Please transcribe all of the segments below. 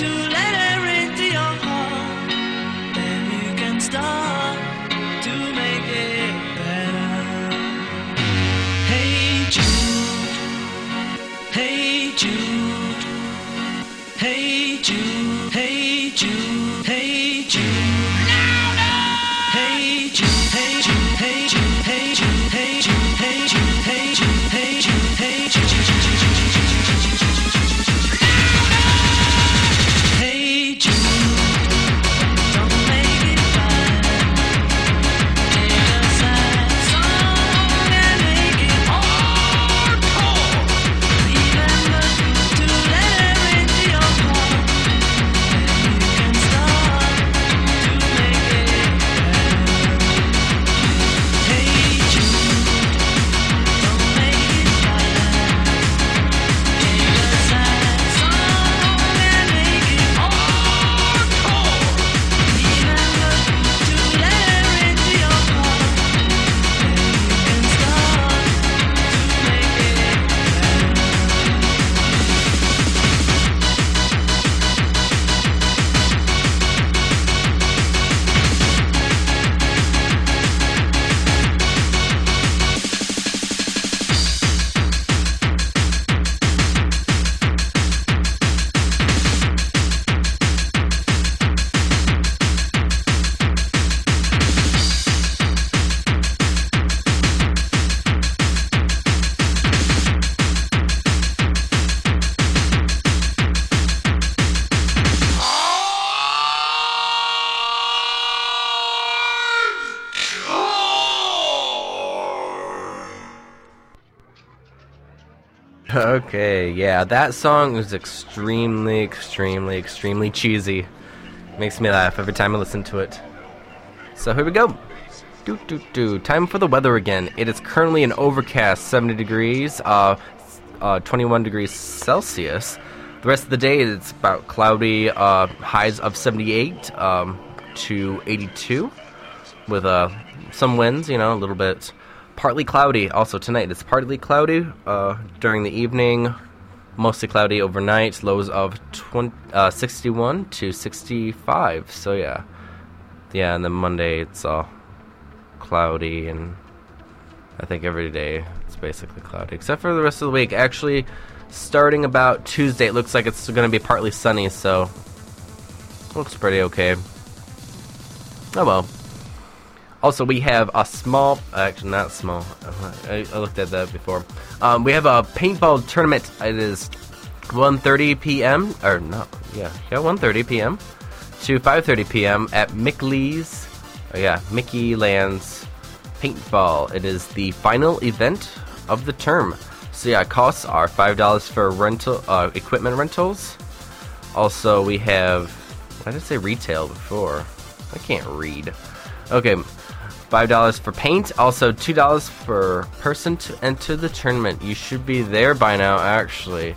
to life. Okay, yeah, that song is extremely, extremely, extremely cheesy. Makes me laugh every time I listen to it. So here we go. Do do do. Time for the weather again. It is currently an overcast 70 degrees, uh, uh 21 degrees Celsius. The rest of the day it's about cloudy, uh, highs of 78 um, to 82, with uh, some winds. You know, a little bit. Partly cloudy. Also tonight it's partly cloudy uh, during the evening. Mostly cloudy overnight. Lows of 20, uh, 61 to 65. So yeah, yeah. And then Monday it's all cloudy, and I think every day it's basically cloudy, except for the rest of the week. Actually, starting about Tuesday, it looks like it's going to be partly sunny. So looks pretty okay. Oh well. Also, we have a small, actually not small. I, I looked at that before. Um, we have a paintball tournament. It is 1:30 p.m. or no, yeah, yeah, 1:30 p.m. to 5:30 p.m. at Mickey's. Oh yeah, Mickey Lands Paintball. It is the final event of the term. So yeah, costs are five dollars for rental uh, equipment rentals. Also, we have. Why did I say retail before? I can't read. Okay, five dollars for paint. Also, two dollars per person to enter the tournament. You should be there by now, actually.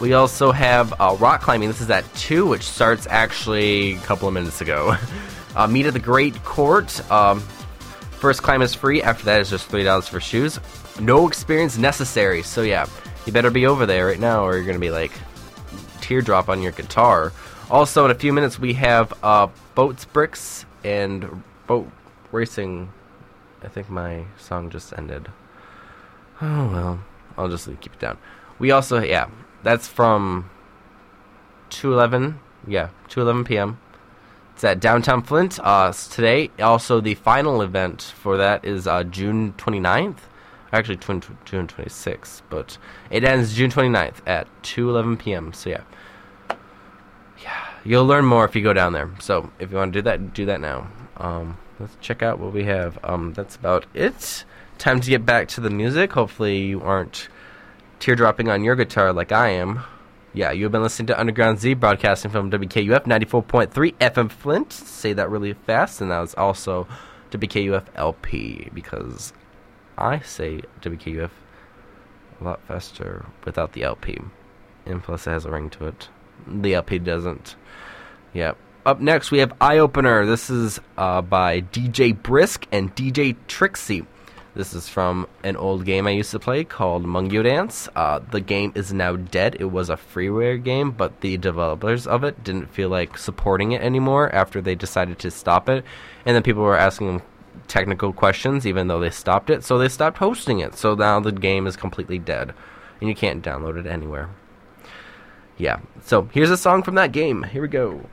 We also have uh, rock climbing. This is at two, which starts actually a couple of minutes ago. uh, meet at the Great Court. Um, first climb is free. After that, it's just three dollars for shoes. No experience necessary. So yeah, you better be over there right now, or you're gonna be like teardrop on your guitar. Also, in a few minutes, we have uh, boats, bricks, and boat racing. I think my song just ended. Oh well, I'll just keep it down. We also, yeah, that's from 2:11. Yeah, 2:11 p.m. It's at downtown Flint. Uh, today, also the final event for that is uh, June 29th. Actually, June 26th, but it ends June 29th at 2:11 p.m. So yeah, yeah, you'll learn more if you go down there. So if you want to do that, do that now. Um, let's check out what we have. Um, that's about it. Time to get back to the music. Hopefully, you aren't teardropping on your guitar like I am. Yeah, you've been listening to Underground Z broadcasting from WKUF 94.3 FM Flint. Say that really fast, and that was also WKUF LP because I say WKUF a lot faster without the LP. And plus, it has a ring to it. The LP doesn't. Yep. Up next, we have Eye Opener. This is uh, by DJ Brisk and DJ Trixie. This is from an old game I used to play called Mungyo Dance. Uh, the game is now dead. It was a freeware game, but the developers of it didn't feel like supporting it anymore after they decided to stop it. And then people were asking them technical questions, even though they stopped it. So they stopped hosting it. So now the game is completely dead, and you can't download it anywhere. Yeah. So here's a song from that game. Here we go.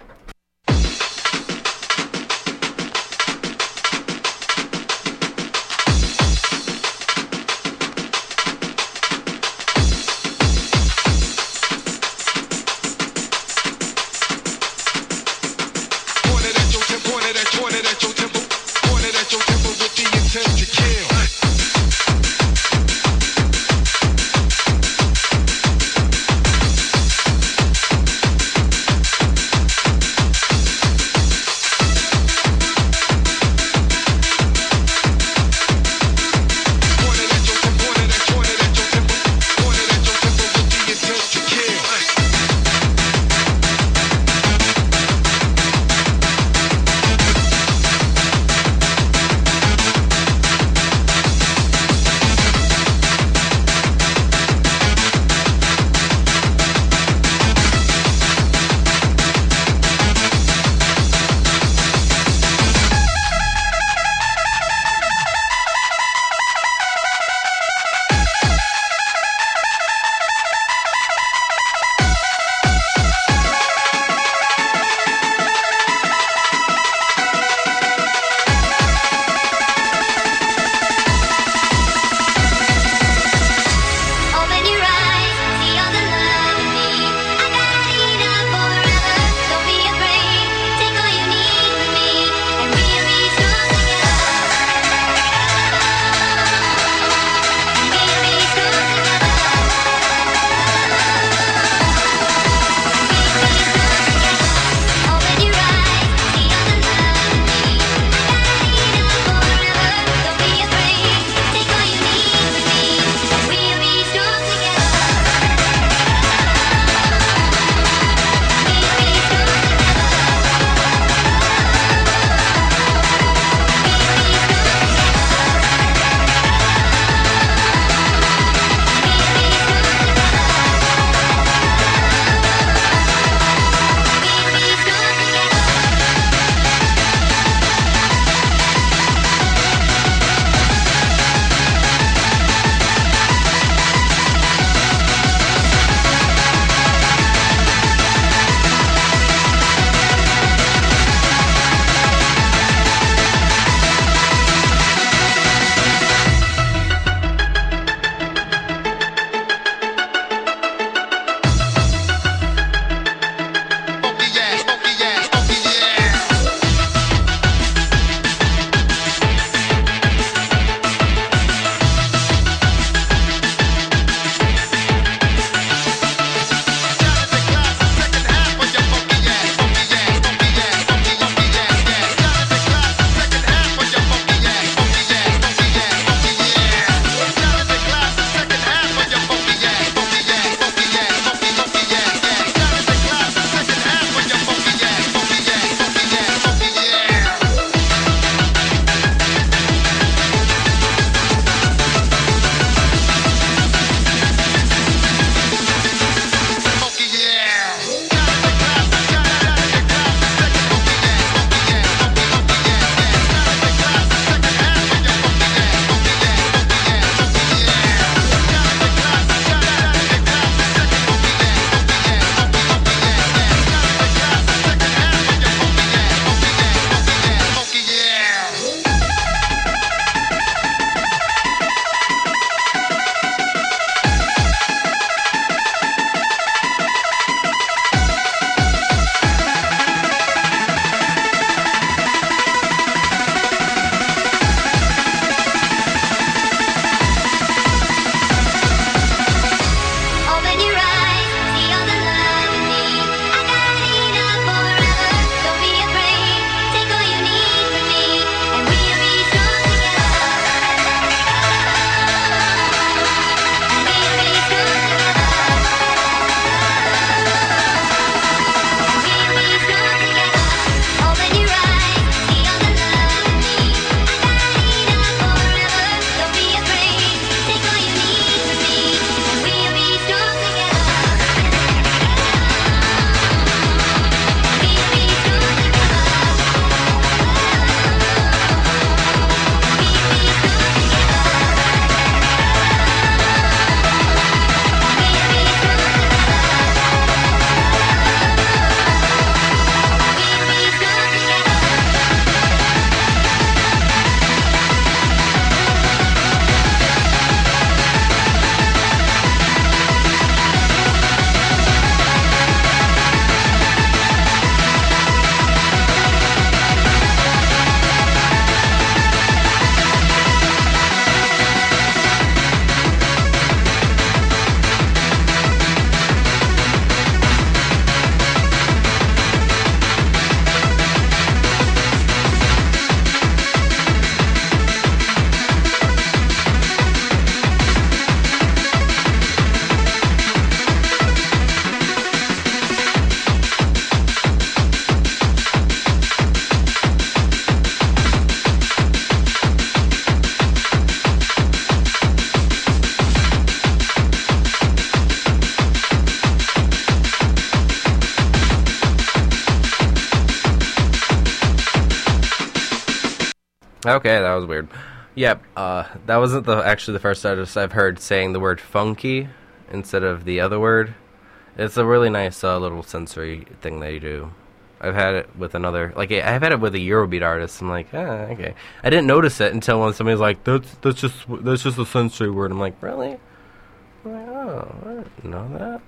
Okay, that was weird. Yep, uh, that wasn't the actually the first artist I've heard saying the word funky instead of the other word. It's a really nice uh, little sensory thing they do. I've had it with another, like I've had it with a Eurobeat artist. I'm like, ah, okay. I didn't notice it until when somebody's like, that's that's just that's just a sensory word. I'm like, really? I'm like, oh, I didn't know that.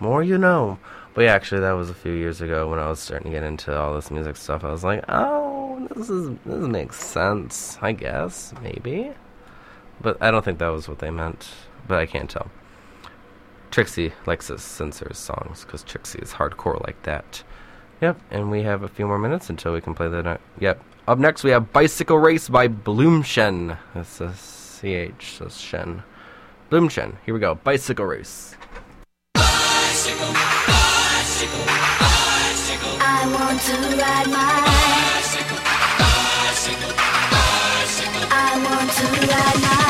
More you know. But yeah, actually, that was a few years ago when I was starting to get into all this music stuff. I was like, oh, this is this makes sense. I guess maybe, but I don't think that was what they meant. But I can't tell. Trixie likes to censor songs because Trixie is hardcore like that. Yep, and we have a few more minutes until we can play. Ne- yep. Up next, we have Bicycle Race by Bloomshen. That's a CH, so Shen. Bloomshen. Here we go. Bicycle Race. I want to ride my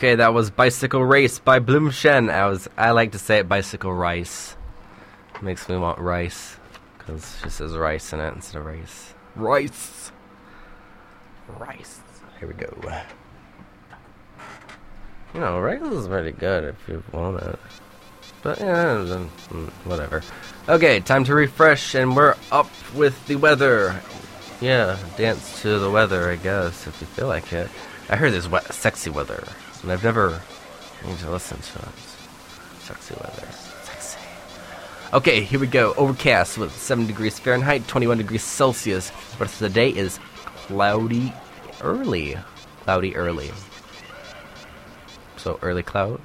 Okay, that was Bicycle Race by Bloomshen. I was I like to say it Bicycle Rice. Makes me want rice because she says rice in it instead of race. Rice. Rice. Here we go. You know, rice is pretty good if you want it. But yeah, mm, whatever. Okay, time to refresh, and we're up with the weather. Yeah, dance to the weather, I guess, if you feel like it. I heard there's wet, sexy weather, and I've never need to listen to it. Sexy weather. Sexy. Okay, here we go. Overcast with 7 degrees Fahrenheit, 21 degrees Celsius. The Rest of the day is cloudy early. Cloudy early. So early clouds.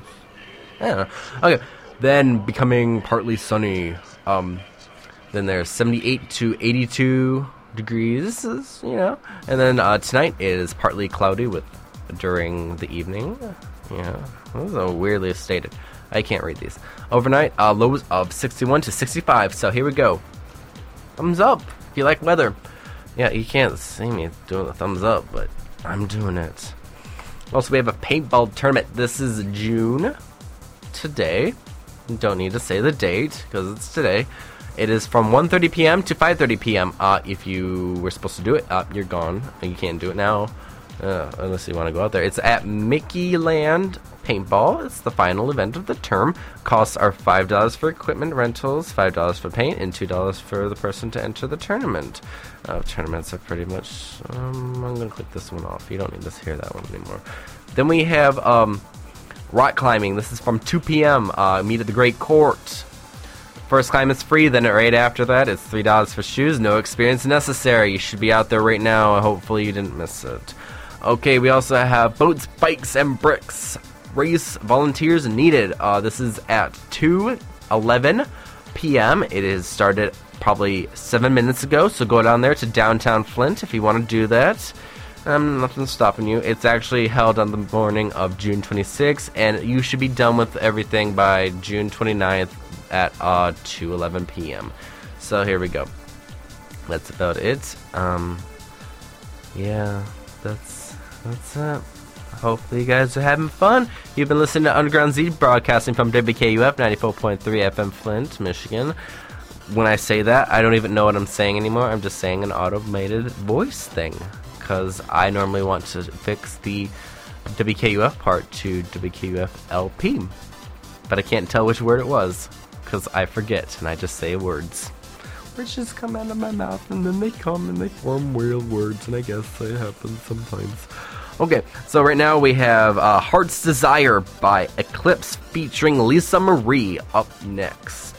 I don't know. Okay, then becoming partly sunny. Um, then there's 78 to 82 degrees, you know. And then uh, tonight is partly cloudy with during the evening. Yeah, those are weirdly stated. I can't read these. Overnight, uh, lows of 61 to 65. So here we go. Thumbs up if you like weather. Yeah, you can't see me doing the thumbs up, but I'm doing it. Also, we have a paintball tournament. This is June today. Don't need to say the date because it's today. It is from 1:30 p.m. to 5:30 p.m. Uh, if you were supposed to do it, uh, you're gone. You can't do it now, uh, unless you want to go out there. It's at Mickey Land Paintball. It's the final event of the term. Costs are five dollars for equipment rentals, five dollars for paint, and two dollars for the person to enter the tournament. Uh, tournaments are pretty much. Um, I'm gonna click this one off. You don't need to hear that one anymore. Then we have um, rock climbing. This is from 2 p.m. Uh, meet at the Great Court. First climb is free, then right after that it's three dollars for shoes. No experience necessary. You should be out there right now. Hopefully you didn't miss it. Okay, we also have boats, bikes, and bricks. Race volunteers needed. Uh, this is at 2 11 p.m. It is started probably seven minutes ago, so go down there to downtown Flint if you want to do that. Um, nothing's stopping you. It's actually held on the morning of June 26th, and you should be done with everything by June 29th at uh 2:11 p.m. So here we go. That's about it. Um, yeah, that's that's it. Hopefully you guys are having fun. You've been listening to Underground Z broadcasting from WKUF 94.3 FM Flint, Michigan. When I say that, I don't even know what I'm saying anymore. I'm just saying an automated voice thing because I normally want to fix the WKUF part to WKUF LP, but I can't tell which word it was because I forget and I just say words. Words just come out of my mouth and then they come and they form real words, and I guess it happens sometimes. Okay, so right now we have uh, Heart's Desire by Eclipse featuring Lisa Marie up next.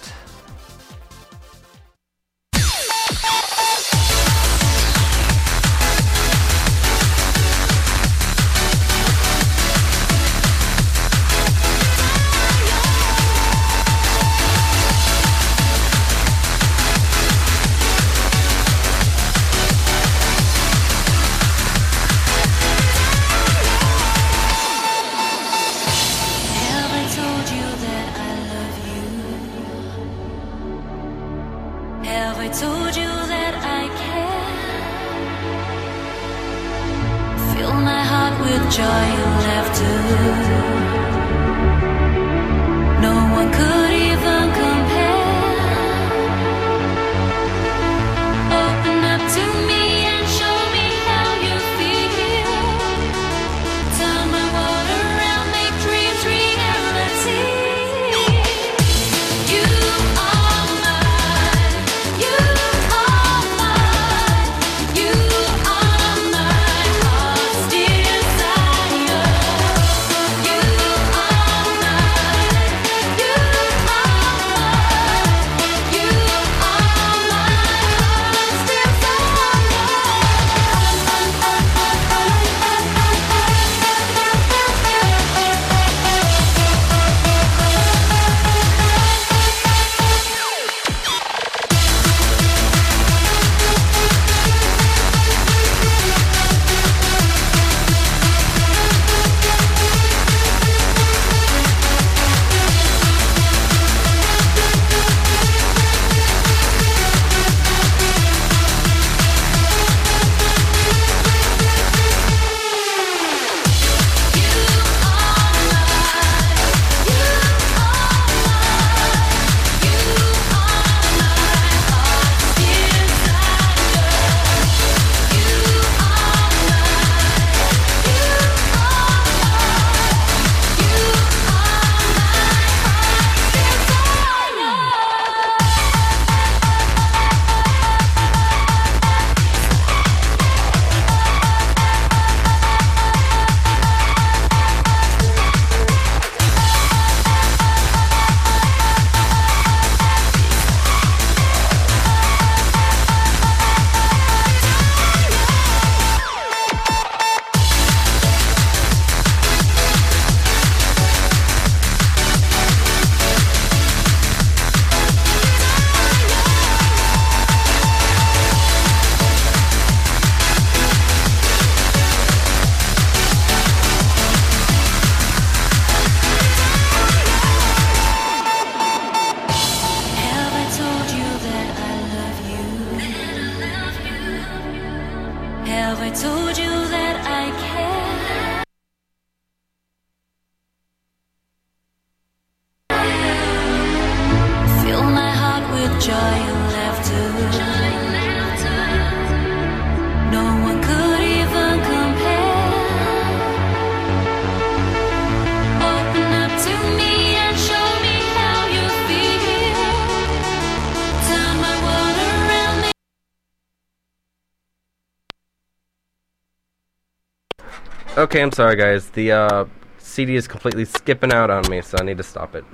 Okay, I'm sorry, guys. The uh, CD is completely skipping out on me, so I need to stop it.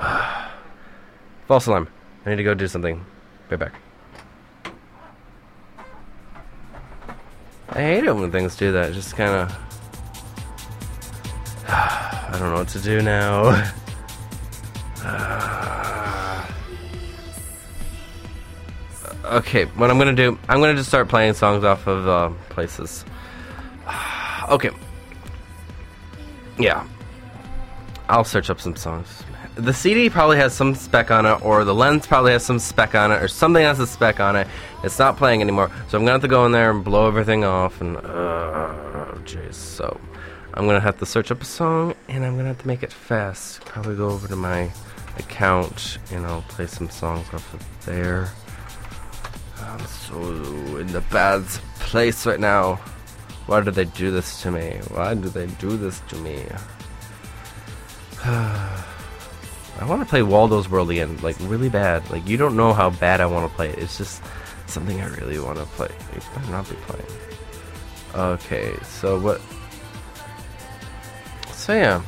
False alarm. I need to go do something. Be back. I hate it when things do that. Just kind of. I don't know what to do now. okay, what I'm gonna do, I'm gonna just start playing songs off of uh, places. Okay. Yeah. I'll search up some songs. The CD probably has some spec on it, or the lens probably has some spec on it, or something has a spec on it. It's not playing anymore, so I'm gonna have to go in there and blow everything off. And uh, jeez, so I'm gonna have to search up a song, and I'm gonna have to make it fast. Probably go over to my account, and I'll play some songs off of there. I'm so in the bad place right now. Why do they do this to me? Why do they do this to me? I want to play Waldo's World again, like really bad. Like you don't know how bad I want to play it. It's just something I really want to play. You better not be playing. Okay, so what? So yeah,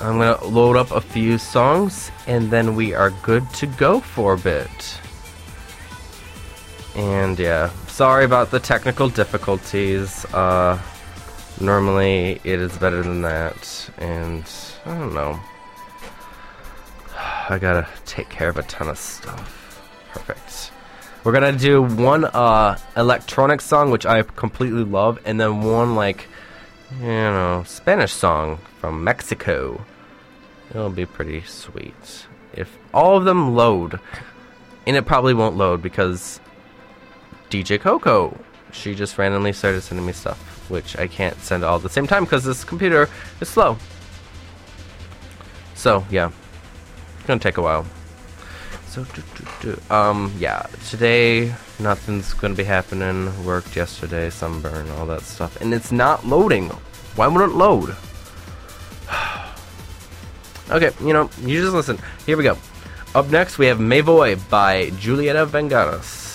I'm gonna load up a few songs, and then we are good to go for a bit. And yeah, sorry about the technical difficulties. Uh, normally it is better than that, and I don't know. I gotta take care of a ton of stuff. Perfect. We're gonna do one uh, electronic song, which I completely love, and then one like, you know, Spanish song from Mexico. It'll be pretty sweet if all of them load, and it probably won't load because DJ Coco. She just randomly started sending me stuff, which I can't send all at the same time because this computer is slow. So yeah, it's gonna take a while. So do, do, do. um yeah, today nothing's gonna be happening. Worked yesterday, sunburn, all that stuff, and it's not loading. Why wouldn't it load? okay, you know, you just listen. Here we go. Up next, we have Me Voy by Julieta Venegas.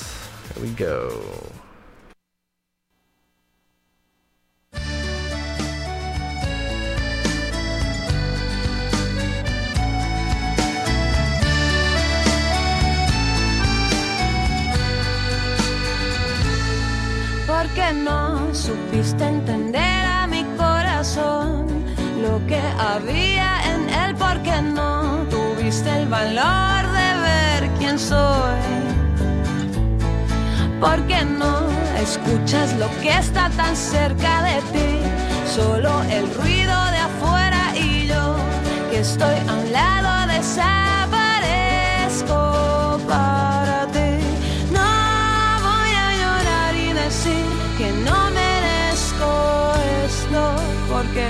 Here we go. Porque no supiste entender a mi corazón lo que había en él, porque no tuviste el valor de ver quién soy. Porque no escuchas lo que está tan cerca de ti, solo el ruido de afuera y yo que estoy a un lado desaparezco para ti. No voy a llorar y decir que no merezco esto, porque